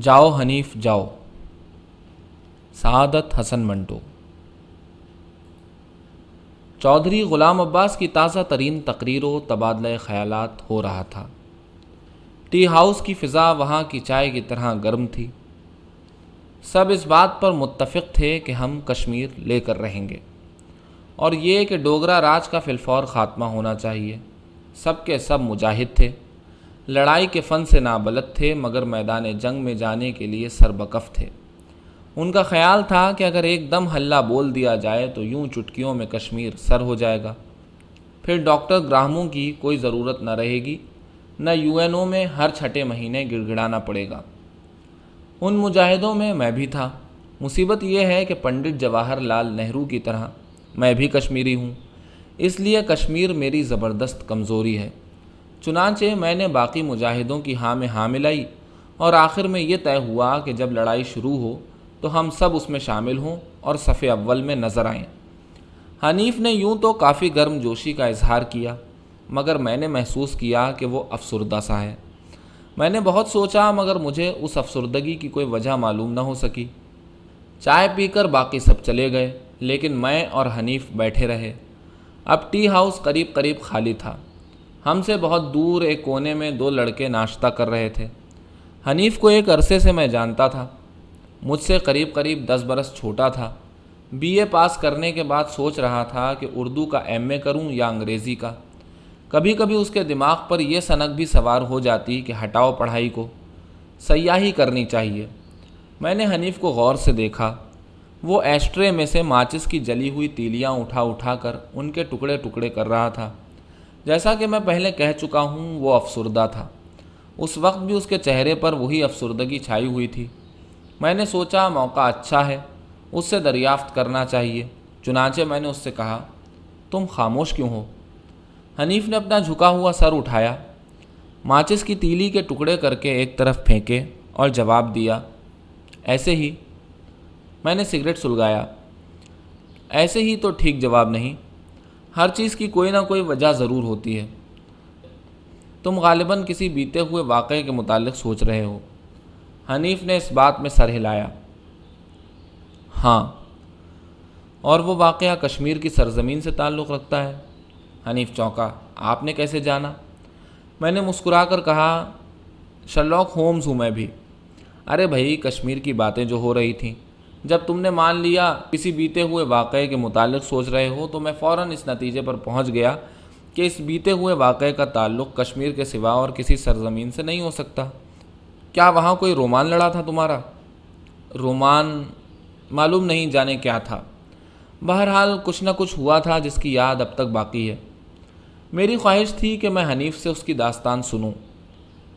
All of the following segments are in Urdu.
جاؤ حنیف، جاؤ۔ سعادت حسن منٹو۔ چودھری غلام عباس کی تازہ ترین تقریر و تبادلہ خیالات ہو رہا تھا۔ ٹی ہاؤس کی فضا وہاں کی چائے کی طرح گرم تھی۔ سب اس بات پر متفق تھے کہ ہم کشمیر لے کر رہیں گے۔ اور یہ کہ ڈوگرا راج کا فلفور خاتمہ ہونا چاہیے۔ سب کے سب مجاہد تھے۔ لڑائی کے فن سے نابلد تھے، مگر میدان جنگ میں جانے کے لیے سربکف تھے۔ ان کا خیال تھا کہ اگر ایک دم ہلہ بول دیا جائے تو یوں چٹکیوں میں کشمیر سر ہو جائے گا۔ پھر ڈاکٹر گراہموں کی کوئی ضرورت نہ رہے گی، نہ یو این او میں ہر چھٹے مہینے گڑ گڑانا پڑے گا۔ ان مجاہدوں میں میں بھی تھا۔ مصیبت یہ ہے کہ پنڈت جواہر لال نہرو کی طرح میں بھی کشمیری ہوں، اس لیے کشمیر میری زبردست کمزوری ہے۔ چنانچہ میں نے باقی مجاہدوں کی ہاں میں ہاں ملائی اور آخر میں یہ طے ہوا کہ جب لڑائی شروع ہو تو ہم سب اس میں شامل ہوں اور صف اول میں نظر آئیں۔ حنیف نے یوں تو کافی گرم جوشی کا اظہار کیا، مگر میں نے محسوس کیا کہ وہ افسردہ سا ہے۔ میں نے بہت سوچا، مگر مجھے اس افسردگی کی کوئی وجہ معلوم نہ ہو سکی۔ چائے پی کر باقی سب چلے گئے، لیکن میں اور حنیف بیٹھے رہے۔ اب ٹی ہاؤس قریب قریب خالی تھا۔ ہم سے بہت دور ایک کونے میں دو لڑکے ناشتہ کر رہے تھے۔ حنیف کو ایک عرصے سے میں جانتا تھا۔ مجھ سے قریب قریب دس برس چھوٹا تھا۔ بی اے پاس کرنے کے بعد سوچ رہا تھا کہ اردو کا ایم اے کروں یا انگریزی کا۔ کبھی کبھی اس کے دماغ پر یہ سنک بھی سوار ہو جاتی کہ ہٹاؤ پڑھائی کو۔ سیاہی کرنی چاہیے۔ میں نے حنیف کو غور سے دیکھا۔ وہ ایسٹرے میں سے ماچس کی جلی ہوئی تیلیاں اٹھا اٹھا کر ان کے ٹکڑے ٹکڑے کر رہا تھا۔ جیسا کہ میں پہلے کہہ چکا ہوں، وہ افسردہ تھا۔ اس وقت بھی اس کے چہرے پر وہی افسردگی چھائی ہوئی تھی۔ میں نے سوچا، موقع اچھا ہے، اس سے دریافت کرنا چاہیے۔ چنانچہ میں نے اس سے کہا، تم خاموش کیوں ہو؟ حنیف نے اپنا جھکا ہوا سر اٹھایا۔ ماچس کی تیلی کے ٹکڑے کر کے ایک طرف پھینکے اور جواب دیا، ایسے ہی۔ میں نے سگریٹ سلگایا۔ ایسے ہی تو ٹھیک جواب نہیں۔ ہر چیز کی کوئی نہ کوئی وجہ ضرور ہوتی ہے۔ تم غالباً کسی بیتے ہوئے واقعے کے متعلق سوچ رہے ہو۔ حنیف نے اس بات میں سر ہلایا۔ ہاں اور وہ واقعہ کشمیر کی سرزمین سے تعلق رکھتا ہے۔ حنیف چونکا، آپ نے کیسے جانا؟ میں نے مسکرا کر کہا، شرلاک ہومز ہوں میں بھی۔ ارے بھائی، کشمیر کی باتیں جو ہو رہی تھیں۔ جب تم نے مان لیا کسی بیتے ہوئے واقعے کے متعلق سوچ رہے ہو، تو میں فوراً اس نتیجے پر پہنچ گیا کہ اس بیتے ہوئے واقعے کا تعلق کشمیر کے سوا اور کسی سرزمین سے نہیں ہو سکتا۔ کیا وہاں کوئی رومان لڑا تھا تمہارا؟ رومان معلوم نہیں جانے کیا تھا۔ بہرحال کچھ نہ کچھ ہوا تھا جس کی یاد اب تک باقی ہے۔ میری خواہش تھی کہ میں حنیف سے اس کی داستان سنوں۔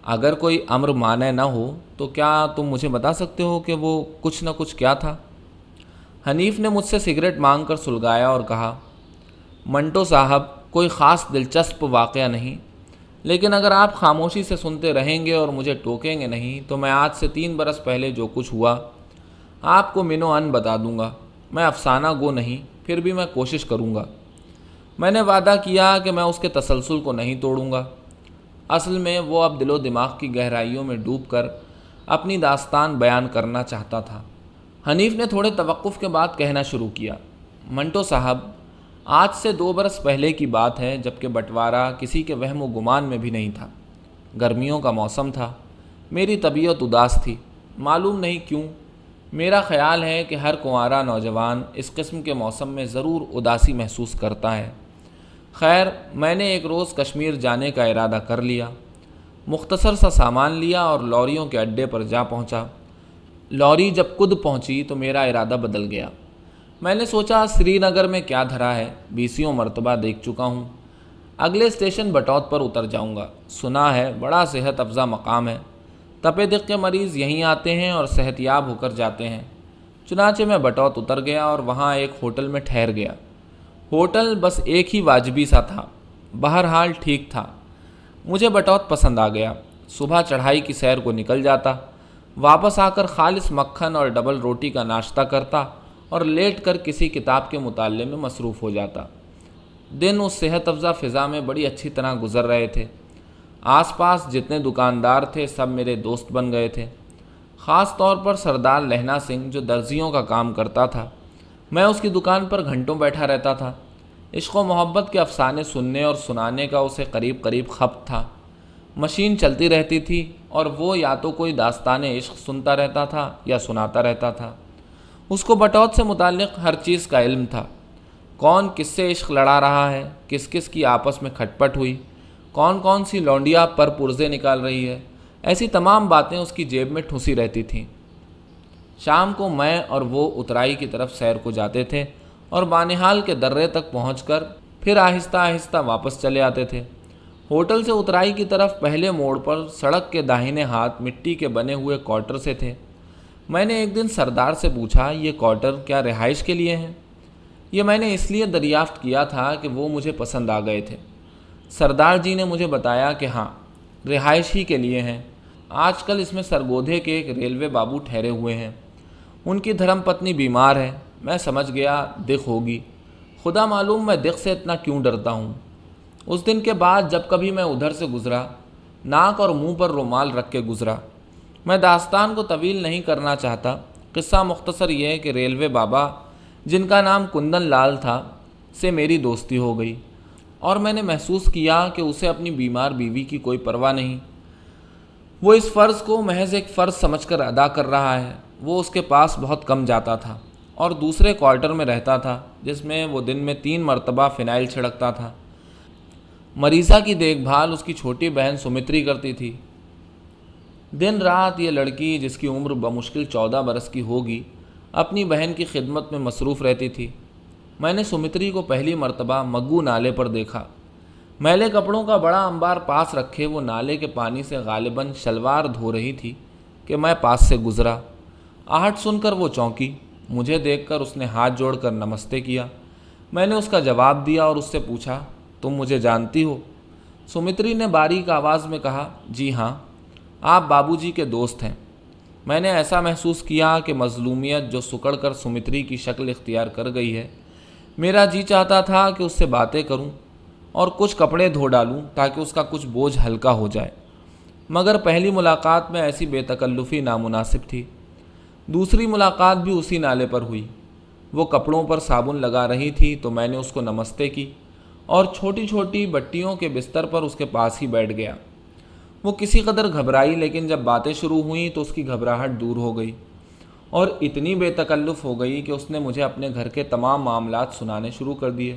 اگر کوئی امر معنی نہ ہو تو کیا تم مجھے بتا سکتے ہو کہ وہ کچھ نہ کچھ کیا تھا؟ حنیف نے مجھ سے سگریٹ مانگ کر سلگایا اور کہا، منٹو صاحب، کوئی خاص دلچسپ واقعہ نہیں، لیکن اگر آپ خاموشی سے سنتے رہیں گے اور مجھے ٹوکیں گے نہیں، تو میں آج سے تین برس پہلے جو کچھ ہوا، آپ کو منو ان بتا دوں گا۔ میں افسانہ گو نہیں، پھر بھی میں کوشش کروں گا۔ میں نے وعدہ کیا کہ میں اس کے تسلسل کو نہیں توڑوں گا۔ اصل میں وہ اب دل و دماغ کی گہرائیوں میں ڈوب کر اپنی داستان بیان کرنا چاہتا تھا۔ حنیف نے تھوڑے توقف کے بعد کہنا شروع کیا، منٹو صاحب، آج سے دو برس پہلے کی بات ہے جبکہ بٹوارہ کسی کے وہم و گمان میں بھی نہیں تھا۔ گرمیوں کا موسم تھا، میری طبیعت اداس تھی، معلوم نہیں کیوں۔ میرا خیال ہے کہ ہر کنوارا نوجوان اس قسم کے موسم میں ضرور اداسی محسوس کرتا ہے۔ خیر، میں نے ایک روز کشمیر جانے کا ارادہ کر لیا، مختصر سا سامان لیا اور لوریوں کے اڈے پر جا پہنچا۔ لوری جب کد پہنچی تو میرا ارادہ بدل گیا۔ میں نے سوچا سری نگر میں کیا دھرا ہے؟ بیسیوں مرتبہ دیکھ چکا ہوں۔ اگلے اسٹیشن بٹوت پر اتر جاؤں گا۔ سنا ہے، بڑا صحت افزا مقام ہے۔ تپے دق کے مریض یہیں آتے ہیں اور صحت یاب ہو کر جاتے ہیں۔ چنانچہ میں بٹوت اتر گیا اور وہاں ایک ہوٹل میں ٹھہر گیا۔ ہوٹل بس ایک ہی واجبی سا تھا۔ بہرحال ٹھیک تھا۔ مجھے بٹوت پسند آ گیا۔ صبح چڑھائی کی سیر کو نکل جاتا۔ واپس آ کر خالص مکھن اور ڈبل روٹی کا ناشتہ کرتا اور لیٹ کر کسی کتاب کے مطالعے میں مصروف ہو جاتا۔ دن اس صحت افزا فضا میں بڑی اچھی طرح گزر رہے تھے۔ آس پاس جتنے دکاندار تھے، سب میرے دوست بن گئے تھے۔ خاص طور پر سردار لہنا سنگھ جو درزیوں کا کام کرتا تھا۔ میں اس کی دکان پر گھنٹوں بیٹھا رہتا تھا۔ عشق و محبت کے افسانے سننے اور سنانے کا اسے قریب قریب خپ تھا۔ مشین چلتی رہتی تھی اور وہ یا تو کوئی داستان عشق سنتا رہتا تھا یا سناتا رہتا تھا۔ اس کو بٹوت سے متعلق ہر چیز کا علم تھا۔ کون کس سے عشق لڑا رہا ہے؟ کس کس کی آپس میں کھٹ پٹ ہوئی؟ کون کون سی لونڈیا پر پرزے نکال رہی ہے؟ ایسی تمام باتیں اس کی جیب میں ٹھنسی رہتی تھیں۔ شام کو میں اور وہ اترائی کی طرف سیر کو جاتے تھے اور بانحال کے درے تک پہنچ کر پھر آہستہ آہستہ واپس چلے آتے تھے۔ ہوٹل سے اترائی کی طرف پہلے موڑ پر سڑک کے داہنے ہاتھ مٹی کے بنے ہوئے کوارٹر سے تھے۔ میں نے ایک دن سردار سے پوچھا، یہ کوارٹر کیا رہائش کے لیے ہیں؟ یہ میں نے اس لیے دریافت کیا تھا کہ وہ مجھے پسند آ گئے تھے۔ سردار جی نے مجھے بتایا کہ ہاں رہائش ہی کے لیے ہیں۔ آج کل اس میں سرگودھے کے ایک ریلوے بابو ٹھہرے ہوئے ہیں۔ ان کی دھرم پتنی بیمار ہے، میں سمجھ گیا، دکھ ہوگی۔ خدا معلوم میں دکھ سے اتنا کیوں ڈرتا ہوں۔ اس دن کے بعد جب کبھی میں ادھر سے گزرا، ناک اور منہ پر رومال رکھ کے گزرا۔ میں داستان کو طویل نہیں کرنا چاہتا۔ قصہ مختصر یہ ہے کہ ریلوے بابا، جن کا نام کندن لال تھا، سے میری دوستی ہو گئی۔ اور میں نے محسوس کیا کہ اسے اپنی بیمار بیوی کی کوئی پرواہ نہیں۔ وہ اس فرض کو محض ایک فرض سمجھ کر ادا کر رہا ہے۔ وہ اس کے پاس بہت کم جاتا تھا اور دوسرے کوارٹر میں رہتا تھا، جس میں وہ دن میں تین مرتبہ فنائل چھڑکتا تھا۔ مریضہ کی دیکھ بھال اس کی چھوٹی بہن سمتری کرتی تھی۔ دن رات یہ لڑکی جس کی عمر بمشکل چودہ برس کی ہوگی، اپنی بہن کی خدمت میں مصروف رہتی تھی۔ میں نے سمتری کو پہلی مرتبہ مگو نالے پر دیکھا۔ میلے کپڑوں کا بڑا انبار پاس رکھے وہ نالے کے پانی سے غالباً شلوار دھو رہی تھی کہ میں پاس سے گزرا۔ آہٹ سن کر وہ چونکی۔ مجھے دیکھ کر اس نے ہاتھ جوڑ کر نمستے کیا۔ میں نے اس کا جواب دیا اور اس سے پوچھا، تم مجھے جانتی ہو؟ سمتری نے باریک آواز میں کہا جی ہاں آپ بابو جی کے دوست ہیں۔ میں نے ایسا محسوس کیا کہ مظلومیت جو سکڑ کر سمتری کی شکل اختیار کر گئی ہے، میرا جی چاہتا تھا کہ اس سے باتیں کروں اور کچھ کپڑے دھو ڈالوں تاکہ اس کا کچھ بوجھ ہلکا ہو جائے۔ مگر پہلی ملاقات میں ایسی بے تکلفی نامناسب تھی۔ دوسری ملاقات بھی اسی نالے پر ہوئی۔ وہ کپڑوں پر صابن لگا رہی تھی تو میں نے اس کو نمستے کی اور چھوٹی چھوٹی بٹیوں کے بستر پر اس کے پاس ہی بیٹھ گیا۔ وہ کسی قدر گھبرائی لیکن جب باتیں شروع ہوئیں تو اس کی گھبراہٹ دور ہو گئی اور اتنی بے تکلف ہو گئی کہ اس نے مجھے اپنے گھر کے تمام معاملات سنانے شروع کر دیے۔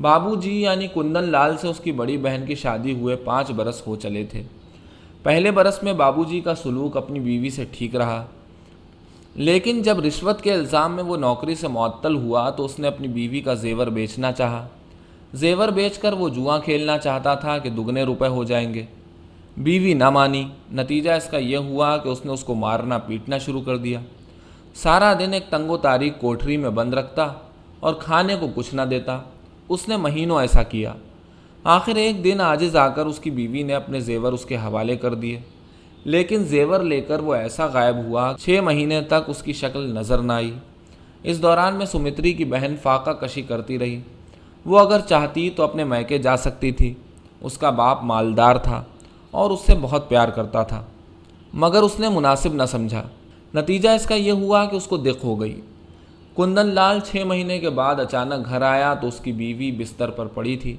بابو جی یعنی کندن لال سے اس کی بڑی بہن کی شادی ہوئے پانچ برس ہو چلے تھے۔ پہلے برس میں بابو جی کا سلوک اپنی بیوی سے ٹھیک رہا۔ لیکن جب رشوت کے الزام میں وہ نوکری سے معطل ہوا تو اس نے اپنی بیوی کا زیور بیچنا چاہا۔ زیور بیچ کر وہ جواں کھیلنا چاہتا تھا کہ دگنے روپے ہو جائیں گے۔ بیوی نہ مانی۔ نتیجہ اس کا یہ ہوا کہ اس نے اس کو مارنا، پیٹنا شروع کر دیا۔ سارا دن ایک تنگ و تاریخ کوٹھری میں بند رکھتا اور کھانے کو کچھ نہ دیتا۔ اس نے مہینوں ایسا کیا۔ آخر ایک دن آجز آ کر اس کی بیوی نے اپنے زیور اس کے حوالے کر دیے۔ لیکن زیور لے کر وہ ایسا غائب ہوا، چھ مہینے تک اس کی شکل نظر نہ آئی۔ اس دوران میں سمتری کی بہن فاقہ کشی کرتی رہی۔ وہ اگر چاہتی تو اپنے میکے جا سکتی تھی۔ اس کا باپ مالدار تھا اور اس سے بہت پیار کرتا تھا۔ مگر اس نے مناسب نہ سمجھا۔ نتیجہ اس کا یہ ہوا کہ اس کو دکھ ہو گئی۔ کندن لال چھ مہینے کے بعد اچانک گھر آیا تو اس کی بیوی بستر پر پڑی تھی۔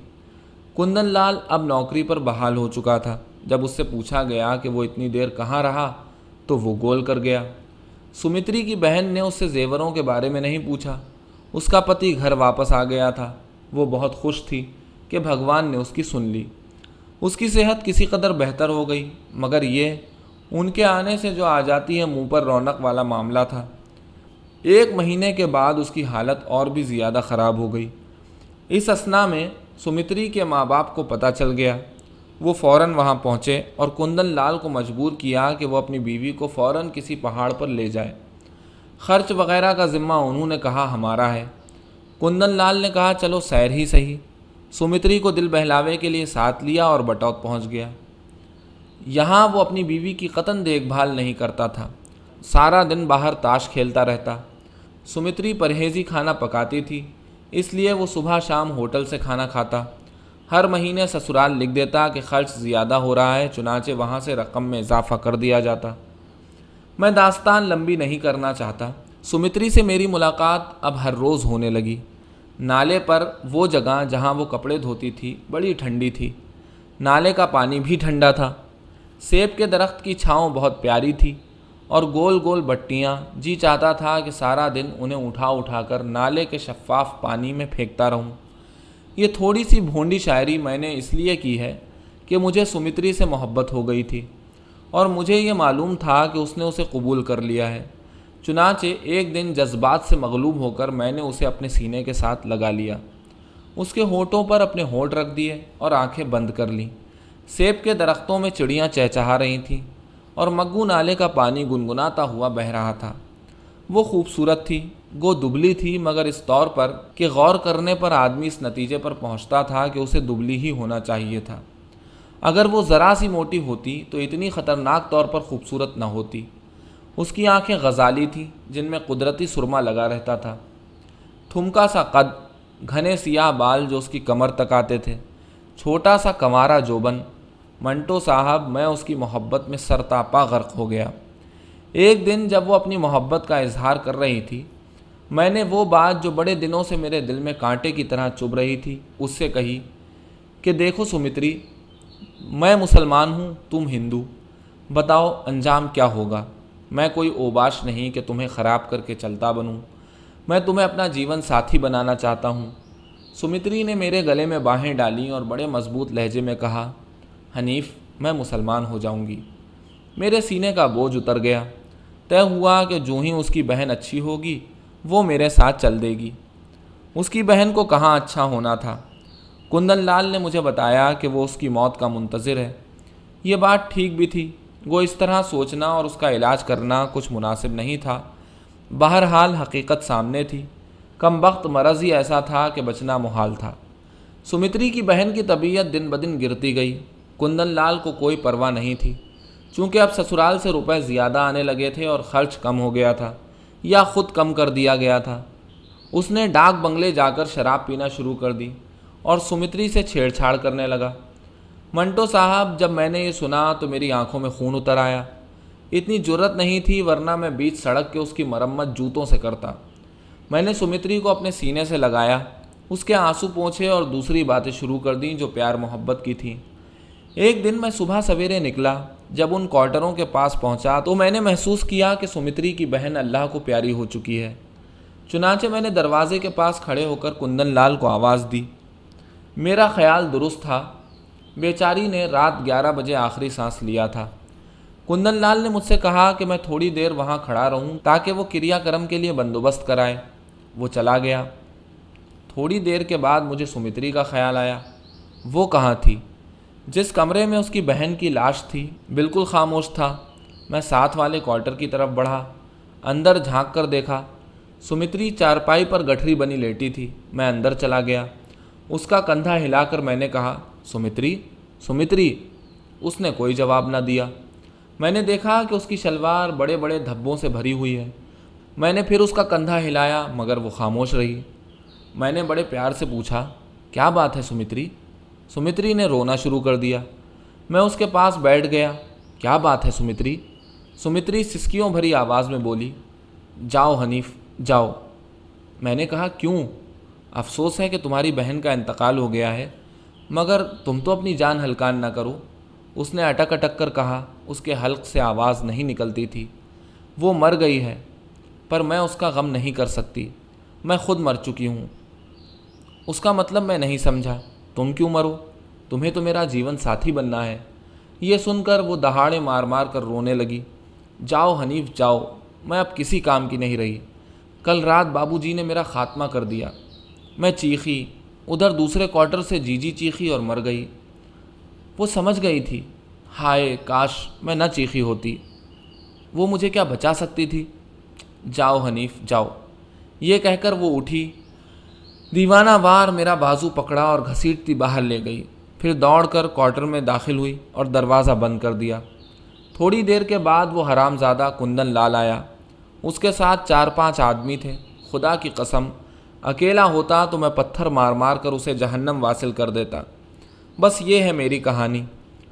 کندن لال اب نوکری پر بحال ہو چکا تھا۔ جب اس سے پوچھا گیا کہ وہ اتنی دیر کہاں رہا، تو وہ گول کر گیا۔ سمتری کی بہن نے اس سے زیوروں کے بارے میں نہیں پوچھا۔ اس کا پتی گھر واپس آ گیا تھا۔ وہ بہت خوش تھی کہ بھگوان نے اس کی سن لی۔ اس کی صحت کسی قدر بہتر ہو گئی، مگر یہ ان کے آنے سے جو آ جاتی ہے منہ پر رونق والا معاملہ تھا۔ ایک مہینے کے بعد اس کی حالت اور بھی زیادہ خراب ہو گئی۔ اس اسنا میں سمتری کے ماں باپ کو پتہ چل گیا۔ وہ فوراً وہاں پہنچے اور کندن لال کو مجبور کیا کہ وہ اپنی بیوی کو فوراً کسی پہاڑ پر لے جائے۔ خرچ وغیرہ کا ذمہ انہوں نے کہا ہمارا ہے۔ کندن لال نے کہا، چلو سیر ہی صحیح۔ سمتری کو دل بہلاوے کے لیے ساتھ لیا اور بٹوت پہنچ گیا۔ یہاں وہ اپنی بیوی کی قطن دیکھ بھال نہیں کرتا تھا۔ سارا دن باہر تاش کھیلتا رہتا۔ سمتری پرہیزی کھانا پکاتی تھی، اس لیے وہ صبح شام ہوٹل سے کھانا کھاتا۔ ہر مہینے سسرال لکھ دیتا کہ خرچ زیادہ ہو رہا ہے، چنانچہ وہاں سے رقم میں اضافہ کر دیا جاتا۔ میں داستان لمبی نہیں کرنا چاہتا۔ سمتری سے میری ملاقات اب ہر روز ہونے لگی۔ نالے پر وہ جگہ جہاں وہ کپڑے دھوتی تھی، بڑی ٹھنڈی تھی۔ نالے کا پانی بھی ٹھنڈا تھا۔ سیب کے درخت کی چھاؤں بہت پیاری تھی اور گول گول بٹیاں۔ جی چاہتا تھا کہ سارا دن انہیں اٹھا اٹھا کر نالے کے شفاف پانی میں پھینکتا رہوں۔ یہ تھوڑی سی بھونڈی شاعری میں نے اس لیے کی ہے کہ مجھے سمتری سے محبت ہو گئی تھی اور مجھے یہ معلوم تھا کہ اس نے اسے قبول کر لیا ہے۔ چنانچہ ایک دن جذبات سے مغلوب ہو کر میں نے اسے اپنے سینے کے ساتھ لگا لیا۔ اس کے ہونٹوں پر اپنے ہونٹ رکھ دیے اور آنکھیں بند کر لیں۔ سیب کے درختوں میں چڑیاں چہچہا رہی تھیں اور مگو نالے کا پانی گنگناتا ہوا بہہ رہا تھا۔ وہ خوبصورت تھی، گو دبلی تھی، مگر اس طور پر کہ غور کرنے پر آدمی اس نتیجے پر پہنچتا تھا کہ اسے دبلی ہی ہونا چاہیے تھا۔ اگر وہ ذرا سی موٹی ہوتی تو اتنی خطرناک طور پر خوبصورت نہ ہوتی۔ اس کی آنکھیں غزالی تھیں، جن میں قدرتی سرما لگا رہتا تھا۔ تھمکا سا قد، گھنے سیاہ بال جو اس کی کمر تک آتے تھے۔ چھوٹا سا کمارا جوبن۔ منٹو صاحب، میں اس کی محبت میں سرتاپا غرق ہو گیا۔ ایک دن جب وہ اپنی محبت کا اظہار کر رہی تھی، میں نے وہ بات جو بڑے دنوں سے میرے دل میں کانٹے کی طرح چبھ رہی تھی، اس سے کہی کہ دیکھو سمتری میں مسلمان ہوں، تم ہندو، بتاؤ انجام کیا ہوگا؟ میں کوئی اوباش نہیں کہ تمہیں خراب کر کے چلتا بنوں۔ میں تمہیں اپنا جیون ساتھی بنانا چاہتا ہوں۔ سمتری نے میرے گلے میں باہیں ڈالیں اور بڑے مضبوط لہجے میں کہا، حنیف، میں مسلمان ہو جاؤں گی۔ میرے سینے کا بوجھ اتر گیا۔ طے ہوا کہ جو ہی اس کی بہن اچھی ہوگی، وہ میرے ساتھ چل دے گی۔ اس کی بہن کو کہاں اچھا ہونا تھا؟ کندن لال نے مجھے بتایا کہ وہ اس کی موت کا منتظر ہے۔ یہ بات ٹھیک بھی تھی، وہ اس طرح سوچنا اور اس کا علاج کرنا کچھ مناسب نہیں تھا۔ بہرحال حقیقت سامنے تھی۔ کم وقت مرض ہی ایسا تھا کہ بچنا محال تھا۔ سمتری کی بہن کی طبیعت دن بدن گرتی گئی۔ کندن لال کو کوئی پرواہ نہیں تھی۔ چونکہ اب سسرال سے روپے زیادہ آنے لگے تھے اور خرچ کم ہو گیا تھا یا خود کم کر دیا گیا تھا، اس نے ڈاک بنگلے جا کر شراب پینا شروع کر دی اور سمتری سے چھیڑ چھاڑ کرنے لگا۔ منٹو صاحب، جب میں نے یہ سنا تو میری آنکھوں میں خون اتر آیا۔ اتنی جرت نہیں تھی ورنہ میں بیچ سڑک کے اس کی مرمت جوتوں سے کرتا۔ میں نے سمتری کو اپنے سینے سے لگایا، اس کے آنسو پوچھے اور دوسری باتیں شروع کر دیں جو پیار محبت کی تھیں۔ ایک دن میں صبح سویرے نکلا۔ جب ان کوارٹروں کے پاس پہنچا تو میں نے محسوس کیا کہ سمتری کی بہن اللہ کو پیاری ہو چکی ہے۔ چنانچہ میں نے دروازے کے پاس کھڑے ہو کر کندن لال کو آواز دی۔ میرا خیال درست تھا۔ بیچاری نے رات گیارہ بجے آخری سانس لیا تھا۔ کندن لال نے مجھ سے کہا کہ میں تھوڑی دیر وہاں کھڑا رہوں تاکہ وہ کریا کرم کے لیے بندوبست کرائے وہ چلا گیا۔ تھوڑی دیر کے بعد مجھے سمتری کا خیال آیا۔ وہ کہاں تھی؟ جس کمرے میں اس کی بہن کی لاش تھی، بالکل خاموش تھا۔ میں ساتھ والے کوارٹر کی طرف بڑھا، اندر جھانک کر دیکھا۔ سمتری چارپائی پر گٹھری بنی لیٹی تھی۔ میں اندر چلا گیا۔ اس کا کندھا ہلا کر میں نے کہا، سمتری سمتری اس نے کوئی جواب نہ دیا۔ میں نے دیکھا کہ اس کی شلوار بڑے بڑے دھبوں سے بھری ہوئی ہے۔ میں نے پھر اس کا کندھا ہلایا، مگر وہ خاموش رہی۔ میں نے بڑے پیار سے پوچھا، کیا بات ہے سمتری؟ سمتری نے رونا شروع کر دیا۔ میں اس کے پاس بیٹھ گیا۔ کیا بات ہے سمتری؟ سمتری سسکیوں بھری آواز میں بولی، جاؤ حنیف، جاؤ۔ میں نے کہا، کیوں؟ افسوس ہے کہ تمہاری بہن کا انتقال ہو گیا ہے۔ مگر تم تو اپنی جان ہلکان نہ کرو۔ اس نے اٹک اٹک کر کہا، اس کے حلق سے آواز نہیں نکلتی تھی۔ وہ مر گئی ہے، پر میں اس کا غم نہیں کر سکتی۔ میں خود مر چکی ہوں۔ اس کا مطلب میں نہیں سمجھا۔ تم کیوں مرو؟ تمہیں تو میرا جیون ساتھی بننا ہے۔ یہ سن کر وہ دہاڑے مار مار کر رونے لگی۔ جاؤ حنیف، جاؤ، میں اب کسی کام کی نہیں رہی۔ کل رات بابو جی نے میرا خاتمہ کر دیا۔ میں چیخی، ادھر دوسرے کوارٹر سے جی جی چیخی اور مر گئی۔ وہ سمجھ گئی تھی، ہائے، کاش میں نہ چیخی ہوتی۔ وہ مجھے کیا بچا سکتی تھی؟ جاؤ حنیف، جاؤ۔ یہ کہہ کر وہ اٹھی۔ دیوانہ وار میرا بازو پکڑا اور گھسیٹتی باہر لے گئی۔ پھر دوڑ کر کوارٹر میں داخل ہوئی اور دروازہ بند کر دیا۔ تھوڑی دیر کے بعد وہ حرام زادہ کندن لال آیا۔ اس کے ساتھ چار پانچ آدمی تھے۔ خدا کی قسم، اکیلا ہوتا تو میں پتھر مار مار کر اسے جہنم واصل کر دیتا۔ بس یہ ہے میری کہانی۔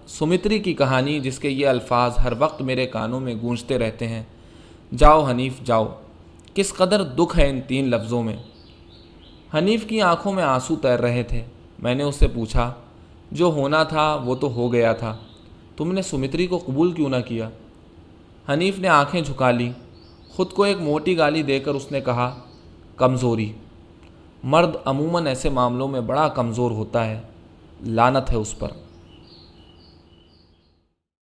سمتری کی کہانی جس کے یہ الفاظ ہر وقت میرے کانوں میں گونجتے رہتے ہیں۔ جاؤ حنیف، جاؤ۔ کس قدر دکھ ہے ان تین لفظوں میں۔ حنیف کی آنکھوں میں آنسو تیر رہے تھے۔ میں نے اس سے پوچھا، جو ہونا تھا وہ تو ہو گیا تھا۔ تم نے سمتری کو قبول کیوں نہ کیا؟ حنیف نے آنکھیں جھکا لی خود کو ایک موٹی گالی دے کر اس نے کہا، کمزوری۔ مرد عموماً ایسے معاملوں میں بڑا کمزور ہوتا ہے لانت ہے اس پر۔